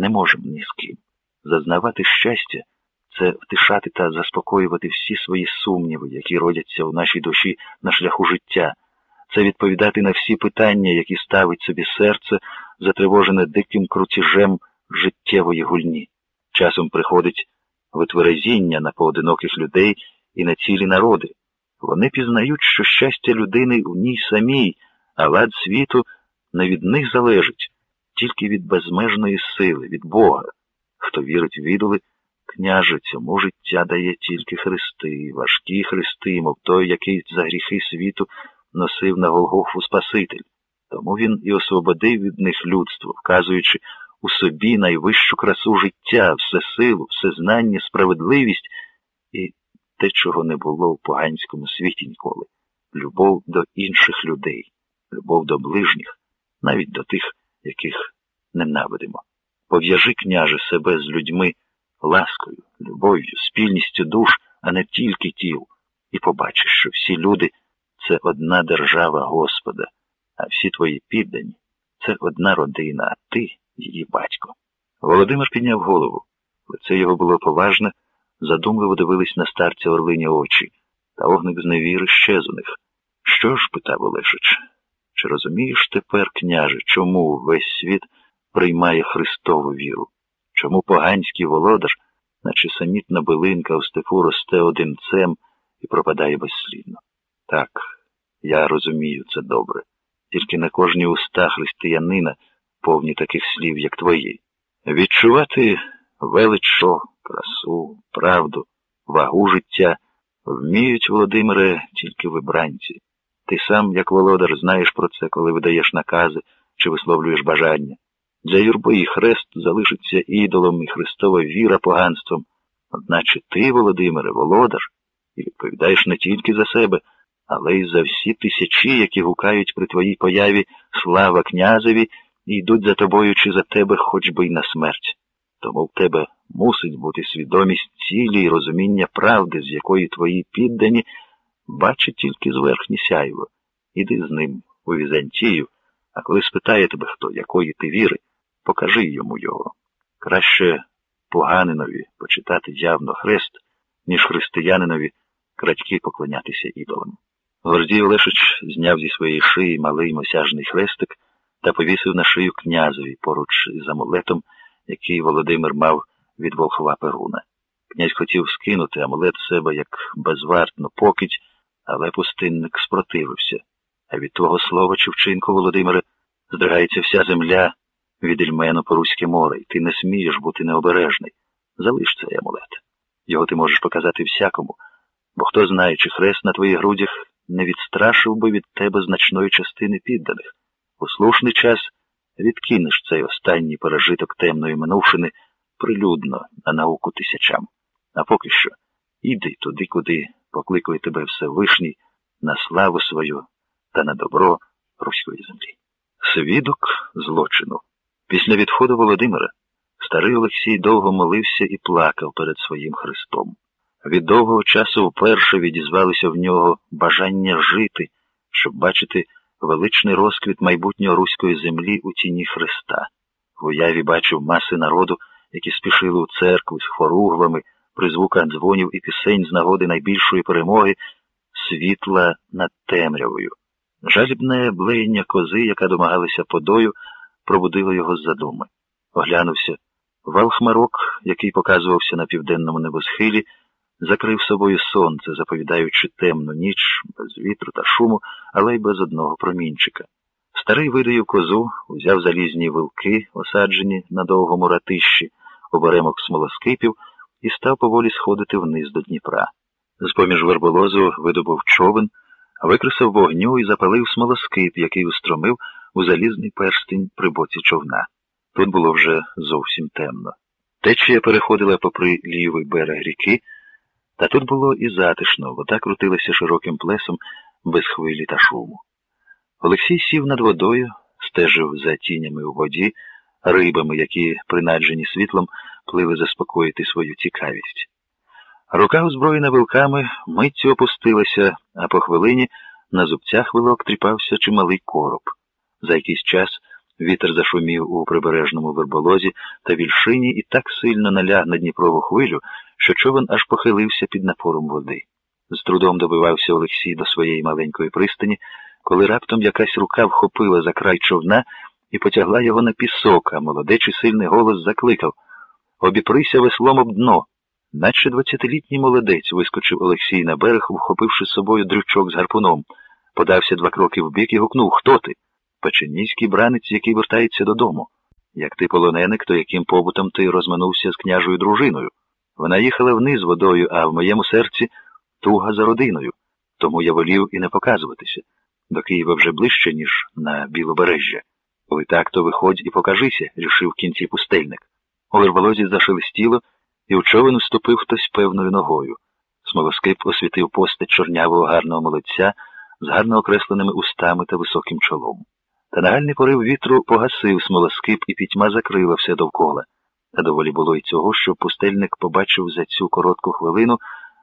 не можемо ні з ким. Зазнавати щастя це втишати та заспокоювати всі свої сумніви, які родяться у нашій душі на шляху життя, це відповідати на всі питання, які ставить собі серце, затривожене диким крутіжем життєвої гульні. Часом приходить витверезіння на поодиноких людей і на цілі народи. Вони пізнають, що щастя людини в ній самій, а лад світу не від них залежить, тільки від безмежної сили, від Бога. Хто вірить в ідоли, княже, цьому життя дає тільки хрести, важкі хрести, мов той, який за гріхи світу носив на Голгофу Спаситель. Тому він і освободив від них людство, вказуючи у собі найвищу красу життя, всесилу, всезнання, справедливість і те, чого не було в поганському світі ніколи любов до інших людей, любов до ближніх, навіть до тих, яких ненавидимо. Пов'яжи, княже, себе з людьми ласкою, любов'ю, спільністю душ, а не тільки тіл, і побачиш, що всі люди це одна держава Господа, а всі твої піддані це одна родина, а ти її батько. Володимир підняв голову. Лице його було поважне, задумливо дивились на старця орлині очі, та огник з невіри щез у них. Що ж, питав Олешич, чи розумієш тепер, княже, чому весь світ приймає Христову віру? Чому поганський володар, наче самітна билинка у степу росте одинцем і пропадає безслідно? Так, я розумію це добре. Тільки на кожній уста християнина повні таких слів, як твої. Відчувати величо, красу, правду, вагу життя вміють, Володимире, тільки вибранці. Ти сам, як володар, знаєш про це, коли видаєш накази чи висловлюєш бажання. Для юрби і хрест залишиться ідолом і Христова віра поганством. Одначе ти, Володимире, володар, і відповідаєш не тільки за себе, але й за всі тисячі, які гукають при твоїй появі слава князеві і йдуть за тобою чи за тебе хоч би й на смерть. Тому в тебе мусить бути свідомість цілі і розуміння правди, з якої твої піддані бачать тільки зверхні сяйво. Іди з ним у Візантію, а коли спитає тебе хто, якої ти віри, покажи йому його. Краще поганинові почитати явно хрест, ніж християнинові крадьки поклонятися ідолам. Гордій Олешич зняв зі своєї шиї малий мосяжний хрестик та повісив на шию князеві поруч із амулетом, який Володимир мав від волхова Перуна. Князь хотів скинути амулет себе як безвартну покидь, але пустинник спротивився. А від твого слова чи вчинку, Володимире, здригається вся земля від Ільмену по Руське море, і ти не смієш бути необережний. Залиш цей амулет. Його ти можеш показати всякому, бо хто знає, чи хрест на твоїх грудях не відстрашив би від тебе значної частини підданих. У слушний час відкинеш цей останній пережиток темної минувшини прилюдно на науку тисячам. А поки що іди туди, куди покликує тебе Всевишній на славу свою та на добро руської землі. Свідок злочину. Після відходу Володимира старий Олексій довго молився і плакав перед своїм Христом. Від довгого часу вперше відізвалося в нього бажання жити, щоб бачити величний розквіт майбутнього руської землі у тіні Христа. В уяві бачив маси народу, які спішили у церкву з хоругвами, при звуках дзвонів і пісень з нагоди найбільшої перемоги, світла над темрявою. Жалібне блеєння кози, яка домагалася подою, пробудило його з задуми. Оглянувся. Вал хмарок, який показувався на південному небосхилі, закрив собою сонце, заповідаючи темну ніч, без вітру та шуму, але й без одного промінчика. Старий видаїв козу, узяв залізні вилки, осаджені на довгому ратищі, оберемок смолоскипів, і став поволі сходити вниз до Дніпра. З поміж верболозу видобув човен, викресав вогню і запалив смолоскип, який устромив у залізний перстень при боці човна. Тут було вже зовсім темно. Течія переходила попри лівий берег ріки. Та тут було і затишно, вода крутилася широким плесом без хвилі та шуму. Олексій сів над водою, стежив за тінями у воді, рибами, які, принаджені світлом, плили заспокоїти свою цікавість. Рука, озброєна вилками, миттю опустилася, а по хвилині на зубцях вилок тріпався чималий короб. За якийсь час Вітер зашумів у прибережному верболозі та вільшині і так сильно наляг на Дніпрову хвилю, що човен аж похилився під напором води. З трудом добивався Олексій до своєї маленької пристані, коли раптом якась рука вхопила за край човна і потягла його на пісок, а молодечий сильний голос закликав Обіприся веслом об дно. Наче двадцятилітній молодець вискочив Олексій на берег, вхопивши з собою дрючок з гарпуном, подався два кроки вбік і гукнув Хто ти? Печеніський бранець, який вертається додому. Як ти полоненик, то яким побутом ти розминувся з княжою дружиною? Вона їхала вниз водою, а в моєму серці туга за родиною, тому я волів і не показуватися. До Києва вже ближче, ніж на Білобережжя. Коли так, то виходь і покажися, рішив кінці пустельник. У верболозі зашелестіло, і в човен вступив хтось певною ногою. Смолоскип освітив постать чорнявого гарного молодця з гарно окресленими устами та високим чолом. Та нагальний порив вітру погасив смолоскип і пітьма закрила все довкола. Та доволі було й цього, що пустельник побачив за цю коротку хвилину